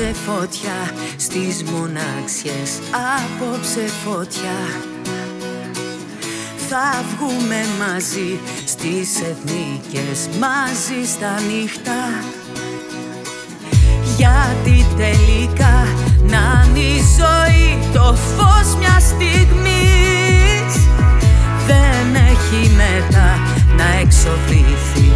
Απόψε φωτιά στις μοναξιές Απόψε φωτιά. Θα βγούμε μαζί στις εθνικές Μαζί στα νύχτα. Γιατί τελικά να είναι η ζωή Το φως μιας στιγμής. Δεν έχει μετά να εξοφληθεί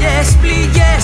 Yes, please, yes.